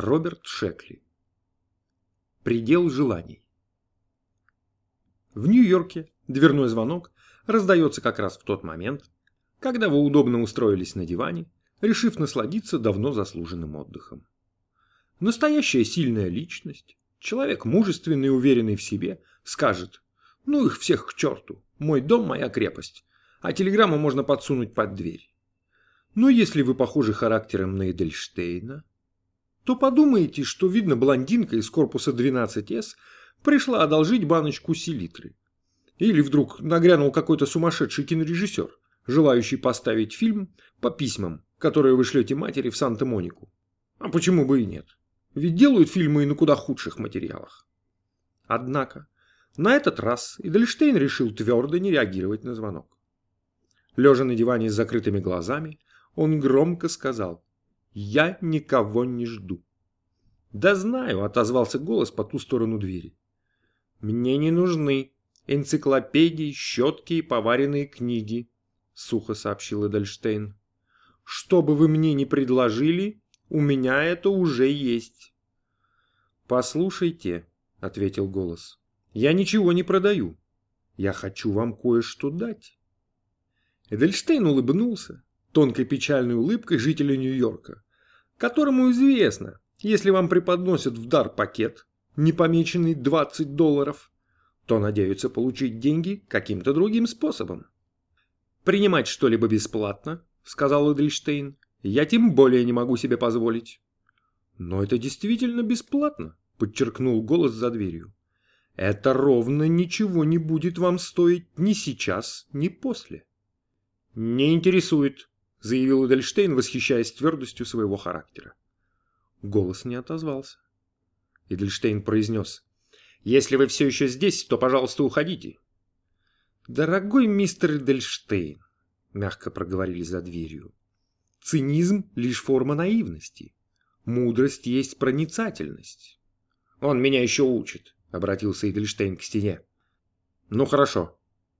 Роберт Шекли. Предел желаний. В Нью-Йорке дверной звонок раздается как раз в тот момент, когда вы удобно устроились на диване, решив насладиться давно заслуженным отдыхом. Настоящая сильная личность, человек мужественный и уверенный в себе, скажет «Ну их всех к черту, мой дом – моя крепость, а телеграмму можно подсунуть под дверь». Но если вы похожи характером на Эдельштейна, то подумаете, что, видно, блондинка из корпуса 12С пришла одолжить баночку селитры. Или вдруг нагрянул какой-то сумасшедший кинорежиссер, желающий поставить фильм по письмам, которые вы шлете матери в Санта-Монику. А почему бы и нет? Ведь делают фильмы и на куда худших материалах. Однако, на этот раз Эдельштейн решил твердо не реагировать на звонок. Лежа на диване с закрытыми глазами, он громко сказал «Я никого не жду». «Да знаю», — отозвался голос по ту сторону двери. «Мне не нужны энциклопедии, щетки и поваренные книги», — сухо сообщил Эдельштейн. «Что бы вы мне ни предложили, у меня это уже есть». «Послушайте», — ответил голос, — «я ничего не продаю. Я хочу вам кое-что дать». Эдельштейн улыбнулся, тонкой печальной улыбкой жителя Нью-Йорка, которому известно, если вам преподносят в дар пакет, не помеченный 20 долларов, то надеются получить деньги каким-то другим способом. «Принимать что-либо бесплатно», — сказал Эдельштейн, — «я тем более не могу себе позволить». «Но это действительно бесплатно», — подчеркнул голос за дверью. «Это ровно ничего не будет вам стоить ни сейчас, ни после». «Не интересует», — заявил Эдельштейн, восхищаясь твердостью своего характера. Голос не отозвался. Эдельштейн произнес. «Если вы все еще здесь, то, пожалуйста, уходите». «Дорогой мистер Эдельштейн», — мягко проговорили за дверью, — «цинизм — лишь форма наивности. Мудрость есть проницательность». «Он меня еще учит», — обратился Эдельштейн к стене. «Ну хорошо.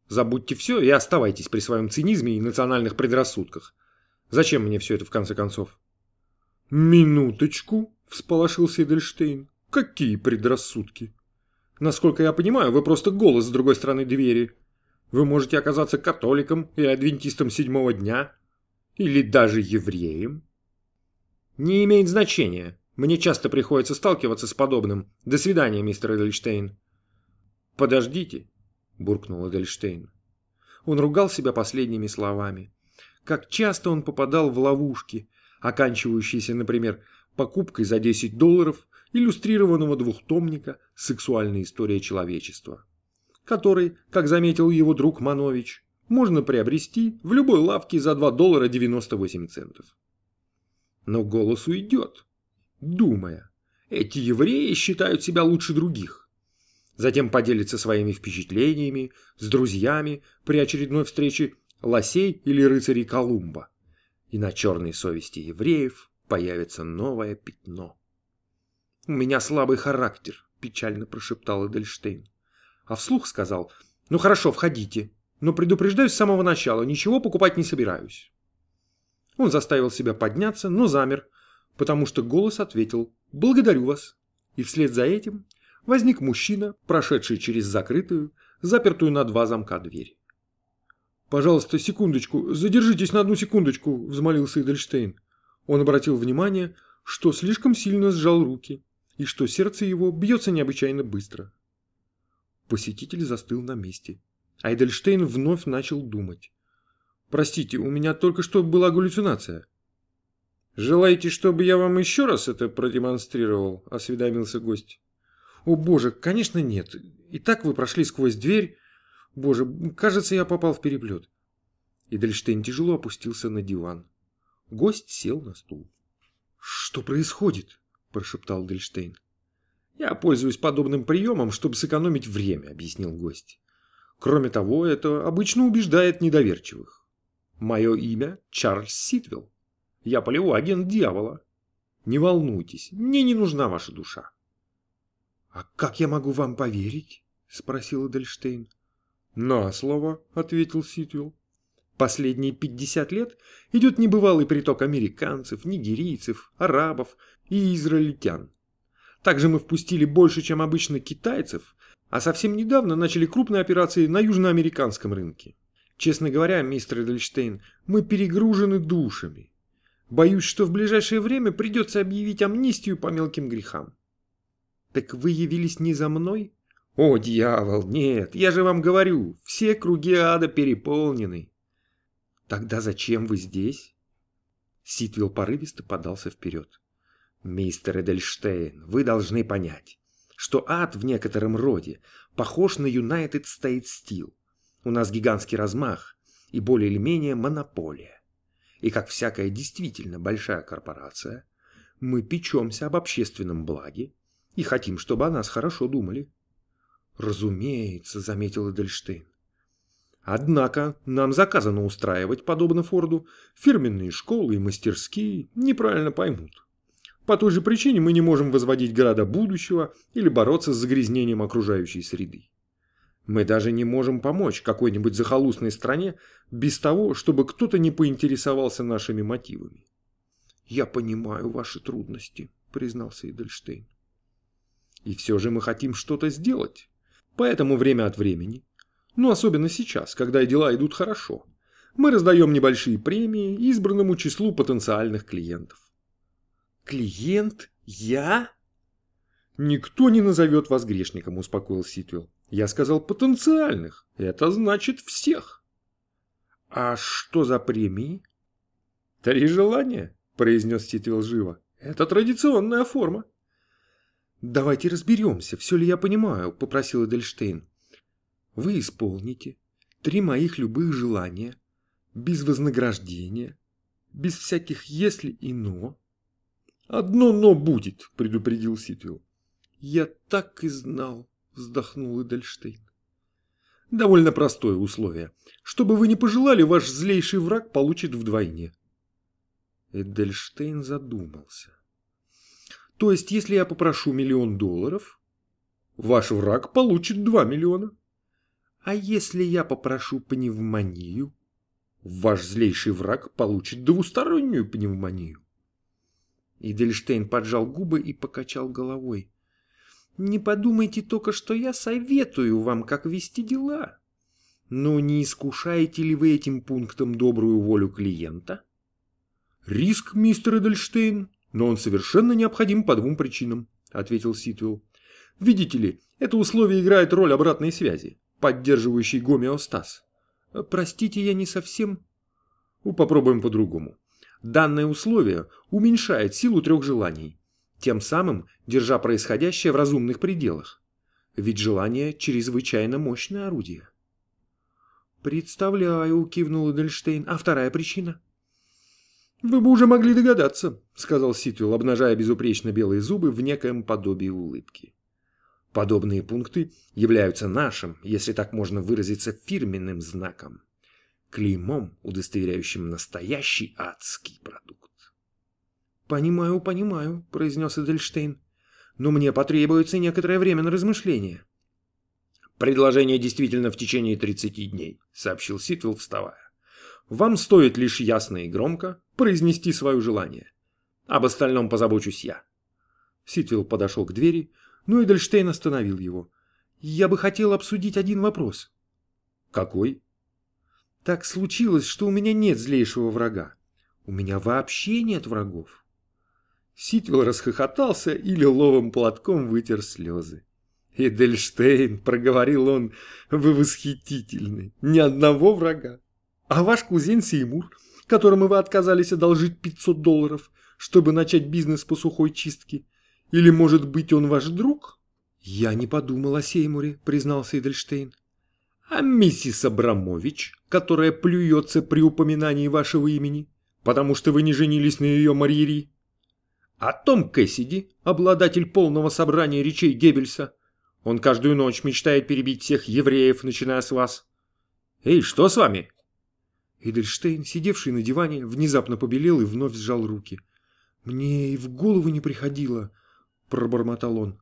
Забудьте все и оставайтесь при своем цинизме и национальных предрассудках. Зачем мне все это в конце концов?» «Минуточку», – всполошился Эдельштейн. «Какие предрассудки? Насколько я понимаю, вы просто голос с другой стороны двери. Вы можете оказаться католиком и адвентистом седьмого дня. Или даже евреем». «Не имеет значения. Мне часто приходится сталкиваться с подобным. До свидания, мистер Эдельштейн». «Подождите», – буркнул Эдельштейн. Он ругал себя последними словами. Как часто он попадал в ловушки – оканчивающийся, например, покупкой за 10 долларов иллюстрированного двухтомника «Сексуальная история человечества», который, как заметил его друг Манович, можно приобрести в любой лавке за 2 доллара 98 центов. Но голос уйдет, думая, эти евреи считают себя лучше других. Затем поделится своими впечатлениями с друзьями при очередной встрече лосей или рыцарей Колумба и на черной совести евреев появится новое пятно. «У меня слабый характер», – печально прошептал Эдельштейн. А вслух сказал, «Ну хорошо, входите, но предупреждаю с самого начала, ничего покупать не собираюсь». Он заставил себя подняться, но замер, потому что голос ответил «Благодарю вас». И вслед за этим возник мужчина, прошедший через закрытую, запертую на два замка дверь. «Пожалуйста, секундочку, задержитесь на одну секундочку», – взмолился Эдельштейн. Он обратил внимание, что слишком сильно сжал руки и что сердце его бьется необычайно быстро. Посетитель застыл на месте. А Эдельштейн вновь начал думать. «Простите, у меня только что была галлюцинация». «Желаете, чтобы я вам еще раз это продемонстрировал?» – осведомился гость. «О боже, конечно нет. И так вы прошли сквозь дверь, Боже, кажется, я попал в переплет. Эдельштейн тяжело опустился на диван. Гость сел на стул. «Что происходит?» – прошептал Эдельштейн. «Я пользуюсь подобным приемом, чтобы сэкономить время», – объяснил гость. «Кроме того, это обычно убеждает недоверчивых. Мое имя Чарльз Ситвелл. Я полевой агент дьявола. Не волнуйтесь, мне не нужна ваша душа». «А как я могу вам поверить?» – спросил Эдельштейн. «На слово», — ответил Ситвелл. Последние 50 лет идет небывалый приток американцев, нигерийцев, арабов и израильтян. Также мы впустили больше, чем обычно китайцев, а совсем недавно начали крупные операции на южноамериканском рынке. Честно говоря, мистер Эдельштейн, мы перегружены душами. Боюсь, что в ближайшее время придется объявить амнистию по мелким грехам. Так вы явились не за мной? О, дьявол, нет, я же вам говорю, все круги ада переполнены. Тогда зачем вы здесь? Ситвилл порывисто подался вперед. Мистер Эдельштейн, вы должны понять, что ад в некотором роде похож на United States Steel. У нас гигантский размах и более или менее монополия. И как всякая действительно большая корпорация, мы печемся об общественном благе и хотим, чтобы о нас хорошо думали. Разумеется, заметил Эдельштейн. Однако нам заказано устраивать, подобно Форду, фирменные школы и мастерские неправильно поймут. По той же причине мы не можем возводить города будущего или бороться с загрязнением окружающей среды. Мы даже не можем помочь какой-нибудь захолустной стране без того, чтобы кто-то не поинтересовался нашими мотивами. «Я понимаю ваши трудности», — признался Эдельштейн. «И все же мы хотим что-то сделать. Поэтому время от времени ну особенно сейчас, когда дела идут хорошо. Мы раздаем небольшие премии избранному числу потенциальных клиентов. Клиент? Я? Никто не назовет вас грешником, успокоил Ситвелл. Я сказал потенциальных. Это значит всех. А что за премии? Три желания, произнес Ситвелл живо. Это традиционная форма. «Давайте разберемся, все ли я понимаю», — попросил Эдельштейн. Вы исполните три моих любых желания, без вознаграждения, без всяких «если» и «но». «Одно «но» будет», — предупредил Ситвилл. «Я так и знал», — вздохнул Эдельштейн. «Довольно простое условие. Чтобы вы не пожелали, ваш злейший враг получит вдвойне». Эдельштейн задумался. «То есть, если я попрошу миллион долларов, ваш враг получит два миллиона?» А если я попрошу пневмонию? Ваш злейший враг получит двустороннюю пневмонию. Идельштейн поджал губы и покачал головой. Не подумайте только, что я советую вам, как вести дела. Но не искушаете ли вы этим пунктом добрую волю клиента? Риск, мистер Эдельштейн, но он совершенно необходим по двум причинам, ответил Ситвелл. Видите ли, это условие играет роль обратной связи поддерживающий гомеостаз. Простите, я не совсем... Ну, попробуем по-другому. Данное условие уменьшает силу трех желаний, тем самым держа происходящее в разумных пределах. Ведь желание – чрезвычайно мощное орудие. «Представляю», – кивнул Эдельштейн. «А вторая причина?» «Вы бы уже могли догадаться», – сказал Ситвелл, обнажая безупречно белые зубы в некоем подобии улыбки. Подобные пункты являются нашим, если так можно выразиться, фирменным знаком, клеймом, удостоверяющим настоящий адский продукт. «Понимаю, понимаю», – произнес Эдельштейн, – «но мне потребуется некоторое время на размышление». «Предложение действительно в течение 30 дней», – сообщил Ситвелл, вставая. «Вам стоит лишь ясно и громко произнести свое желание. Об остальном позабочусь я». Ситвелл подошел к двери, но Эдельштейн остановил его. «Я бы хотел обсудить один вопрос». «Какой?» «Так случилось, что у меня нет злейшего врага. У меня вообще нет врагов». Ситвелл расхохотался и лиловым платком вытер слезы. «Эдельштейн», — проговорил он, — «вы восхитительны. Ни одного врага. А ваш кузен Сеймур, которому вы отказались одолжить 500 долларов, чтобы начать бизнес по сухой чистке, или, может быть, он ваш друг?» «Я не подумал о Сеймуре», — признался Эдельштейн. «А миссис Абрамович, которая плюется при упоминании вашего имени, потому что вы не женились на ее Марьери?» «А Том Кэссиди, обладатель полного собрания речей Геббельса, он каждую ночь мечтает перебить всех евреев, начиная с вас. Эй, что с вами?» Эдельштейн, сидевший на диване, внезапно побелел и вновь сжал руки. «Мне и в голову не приходило», пробормотал он.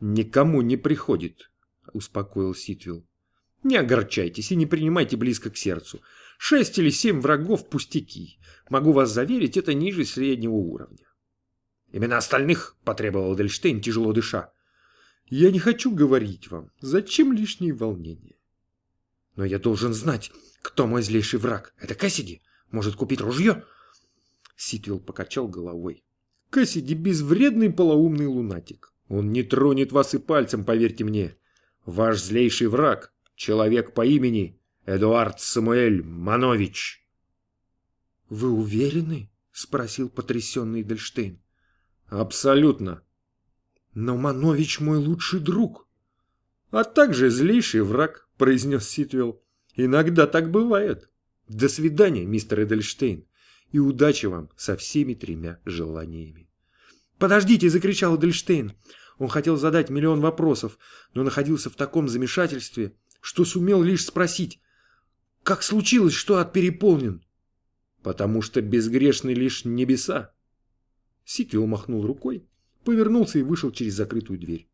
«Никому не приходит», — успокоил Ситвилл. Не огорчайтесь и не принимайте близко к сердцу. Шесть или семь врагов пустяки. Могу вас заверить, это ниже среднего уровня. Имена остальных потребовал Дельштейн, тяжело дыша. Я не хочу говорить вам. Зачем лишние волнения? Но я должен знать, кто мой злейший враг. Это Кассиди? Может купить ружье? Ситвилл покачал головой. Кассиди безвредный полоумный лунатик. Он не тронет вас и пальцем, поверьте мне. Ваш злейший враг — человек по имени Эдуард Самуэль Манович. «Вы уверены?» — спросил потрясенный Дельштейн. «Абсолютно. Но Манович мой лучший друг». «А также злейший враг», — произнес Ситвелл. «Иногда так бывает. До свидания, мистер Эдельштейн, и удачи вам со всеми тремя желаниями». «Подождите!» — закричал Эдельштейн. Он хотел задать миллион вопросов, но находился в таком замешательстве, что сумел лишь спросить, «Как случилось, что ад переполнен?» «Потому что безгрешны лишь небеса». Ситвилл махнул рукой, повернулся и вышел через закрытую дверь.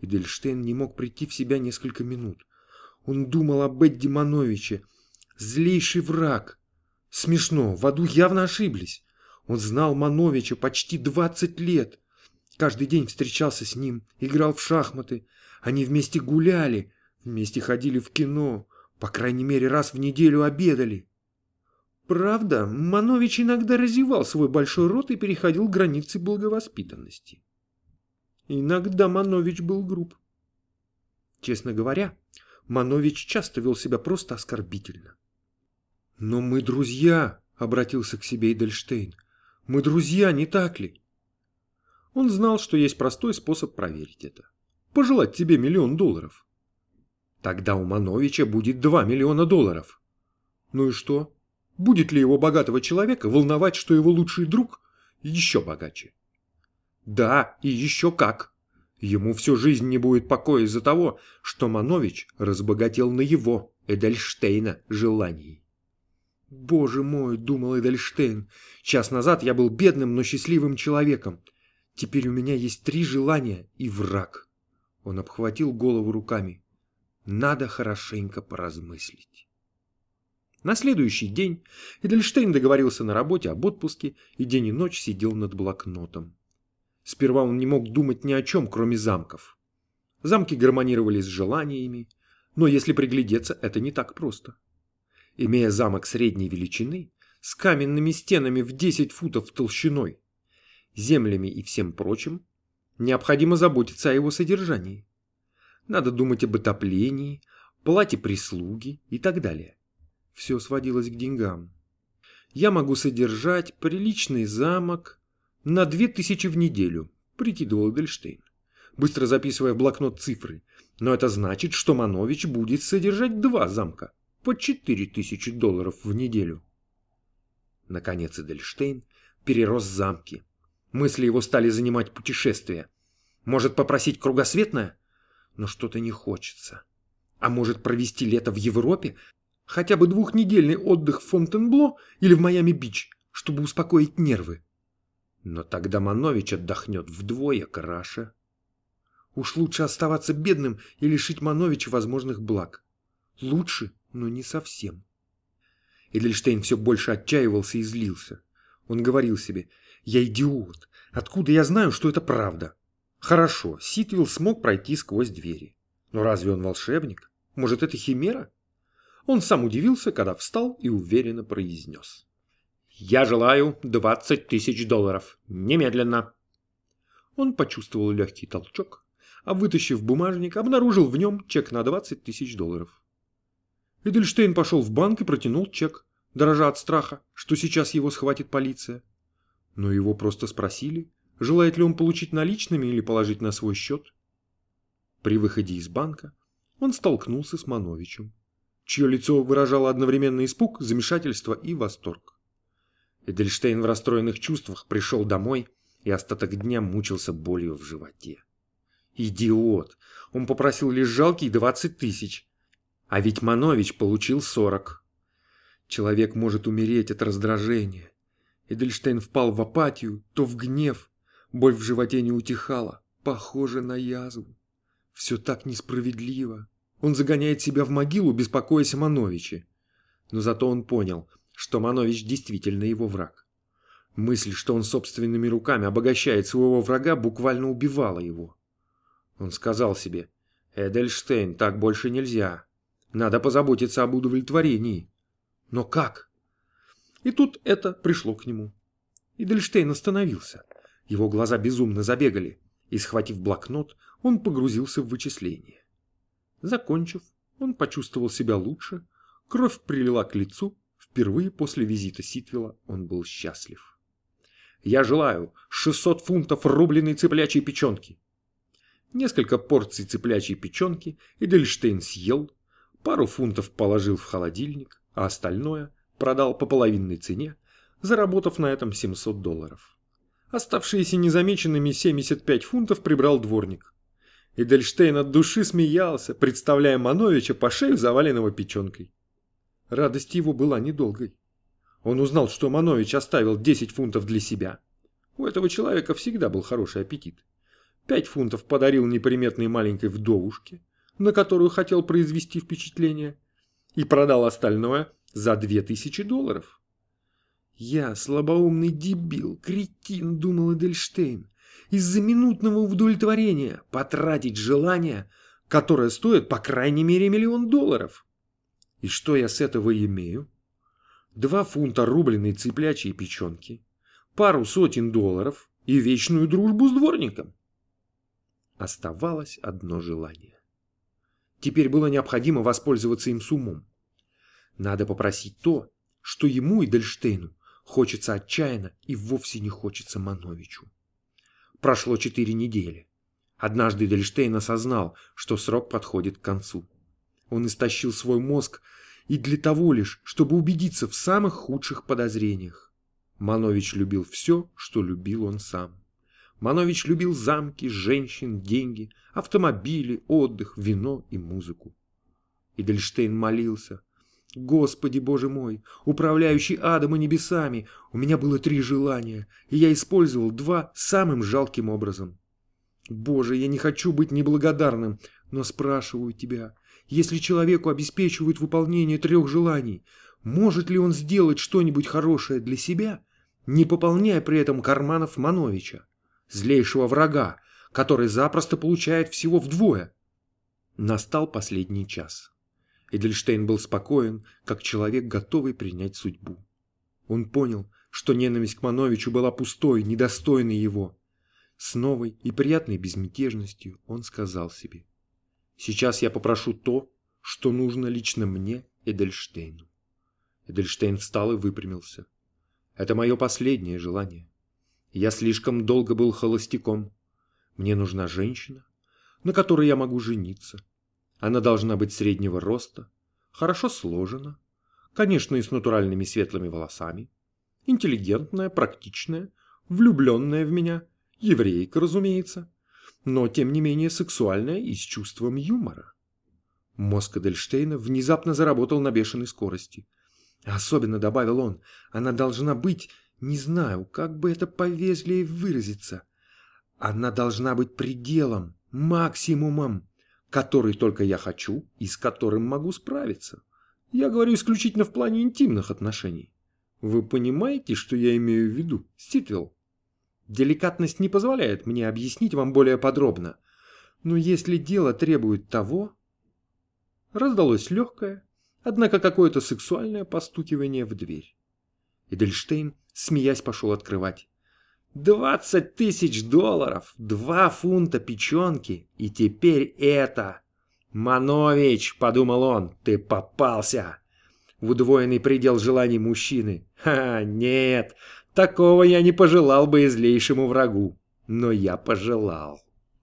Эдельштейн не мог прийти в себя несколько минут. Он думал об Эдди Мановиче. Злейший враг. Смешно, в аду явно ошиблись. Он знал Мановича почти 20 лет. Каждый день встречался с ним, играл в шахматы. Они вместе гуляли, вместе ходили в кино, по крайней мере раз в неделю обедали. Правда, Манович иногда разевал свой большой рот и переходил границы благовоспитанности. Иногда Манович был груб. Честно говоря, Манович часто вел себя просто оскорбительно. «Но мы друзья», — обратился к себе Эдельштейн. «Мы друзья, не так ли?» Он знал, что есть простой способ проверить это. Пожелать тебе миллион долларов. Тогда у Мановича будет 2 миллиона долларов. Ну и что? Будет ли его богатого человека волновать, что его лучший друг еще богаче? Да, и еще как. Ему всю жизнь не будет покоя из-за того, что Манович разбогател на его, Эдельштейна, желаний. «Боже мой!» — думал Эдельштейн. «Час назад я был бедным, но счастливым человеком. Теперь у меня есть три желания и враг». Он обхватил голову руками. Надо хорошенько поразмыслить. На следующий день Эдельштейн договорился на работе об отпуске и день и ночь сидел над блокнотом. Сперва он не мог думать ни о чем, кроме замков. Замки гармонировали с желаниями, но если приглядеться, это не так просто. Имея замок средней величины, с каменными стенами в 10 футов толщиной, землями и всем прочим, необходимо заботиться о его содержании. Надо думать об отоплении, плате прислуги и так далее. Все сводилось к деньгам. Я могу содержать приличный замок на две тысячи в неделю, прикидывал Эдельштейн, быстро записывая в блокнот цифры. Но это значит, что Манович будет содержать два замка по четыре тысячи долларов в неделю. Наконец Эдельштейн перерос замки. Мысли его стали занимать путешествия. Может попросить кругосветное? но что-то не хочется. А может провести лето в Европе? Хотя бы двухнедельный отдых в Фонтенбло или в Майами-Бич, чтобы успокоить нервы. Но тогда Манович отдохнет вдвое краше. Уж лучше оставаться бедным и лишить Мановича возможных благ. Лучше, но не совсем. Эдельштейн все больше отчаивался и злился. Он говорил себе, я идиот, откуда я знаю, что это правда? Хорошо, Ситвилл смог пройти сквозь двери. Но разве он волшебник? Может, это химера? Он сам удивился, когда встал и уверенно произнес. «Я желаю 20 тысяч долларов. Немедленно!» Он почувствовал легкий толчок, а вытащив бумажник, обнаружил в нем чек на 20 тысяч долларов. Эдельштейн пошел в банк и протянул чек, дрожа от страха, что сейчас его схватит полиция. Но его просто спросили, желает ли он получить наличными или положить на свой счет. При выходе из банка он столкнулся с Мановичем, чье лицо выражало одновременно испуг, замешательство и восторг. Эдельштейн в расстроенных чувствах пришел домой и остаток дня мучился болью в животе. Идиот! Он попросил лишь жалкие двадцать тысяч. А ведь Манович получил сорок. Человек может умереть от раздражения. Эдельштейн впал в апатию, то в гнев, Боль в животе не утихала, похоже на язву. Все так несправедливо. Он загоняет себя в могилу, беспокоясь о Мановиче. Но зато он понял, что Манович действительно его враг. Мысль, что он собственными руками обогащает своего врага, буквально убивала его. Он сказал себе, «Эдельштейн, так больше нельзя. Надо позаботиться об удовлетворении». Но как? И тут это пришло к нему. Эдельштейн остановился. Его глаза безумно забегали, и, схватив блокнот, он погрузился в вычисление. Закончив, он почувствовал себя лучше, кровь прилила к лицу, впервые после визита Ситвела он был счастлив. «Я желаю 600 фунтов рубленой цыплячьей печенки». Несколько порций цыплячьей печенки Эдельштейн съел, пару фунтов положил в холодильник, а остальное продал по половинной цене, заработав на этом 700 долларов. Оставшиеся незамеченными 75 фунтов прибрал дворник. Эдельштейн от души смеялся, представляя Мановича по шею заваленного печенкой. Радость его была недолгой. Он узнал, что Манович оставил 10 фунтов для себя. У этого человека всегда был хороший аппетит. 5 фунтов подарил неприметной маленькой вдовушке, на которую хотел произвести впечатление, и продал остальное за 2000 долларов. «Я слабоумный дебил, кретин», — думал Эдельштейн из-за минутного удовлетворения потратить желание, которое стоит по крайней мере миллион долларов. И что я с этого имею? Два фунта рубленой цыплячьей печенки, пару сотен долларов и вечную дружбу с дворником. Оставалось одно желание. Теперь было необходимо воспользоваться им с умом. Надо попросить то, что ему и Дельштейну хочется отчаянно и вовсе не хочется Мановичу. Прошло четыре недели. Однажды Дельштейн осознал, что срок подходит к концу. Он истощил свой мозг и для того лишь, чтобы убедиться в самых худших подозрениях. Манович любил все, что любил он сам. Манович любил замки, женщин, деньги, автомобили, отдых, вино и музыку. Идельштейн молился – Господи, Боже мой, управляющий адом и небесами, у меня было три желания, и я использовал два самым жалким образом. Боже, я не хочу быть неблагодарным, но спрашиваю тебя, если человеку обеспечивают выполнение трех желаний, может ли он сделать что-нибудь хорошее для себя, не пополняя при этом карманов Мановича, злейшего врага, который запросто получает всего вдвое? Настал последний час. Эдельштейн был спокоен, как человек, готовый принять судьбу. Он понял, что ненависть к Мановичу была пустой, недостойной его. С новой и приятной безмятежностью он сказал себе. «Сейчас я попрошу то, что нужно лично мне, Эдельштейну». Эдельштейн встал и выпрямился. «Это мое последнее желание. Я слишком долго был холостяком. Мне нужна женщина, на которой я могу жениться, она должна быть среднего роста, хорошо сложена, конечно, и с натуральными светлыми волосами, интеллигентная, практичная, влюбленная в меня, еврейка, разумеется, но, тем не менее, сексуальная и с чувством юмора. Мозг Эдельштейна внезапно заработал на бешеной скорости. Особенно, добавил он, она должна быть, не знаю, как бы это повезлее выразиться, она должна быть пределом, максимумом, который только я хочу и с которым могу справиться. Я говорю исключительно в плане интимных отношений. Вы понимаете, что я имею в виду, Ститвелл? Деликатность не позволяет мне объяснить вам более подробно. Но если дело требует того... Раздалось легкое, однако какое-то сексуальное постукивание в дверь. Эдельштейн, смеясь, пошел открывать. Двадцать тысяч долларов, два фунта печенки и теперь это. Манович, подумал он, ты попался. Удвоенный предел желаний мужчины. Ха, нет, такого я не пожелал бы и злейшему врагу. Но я пожелал.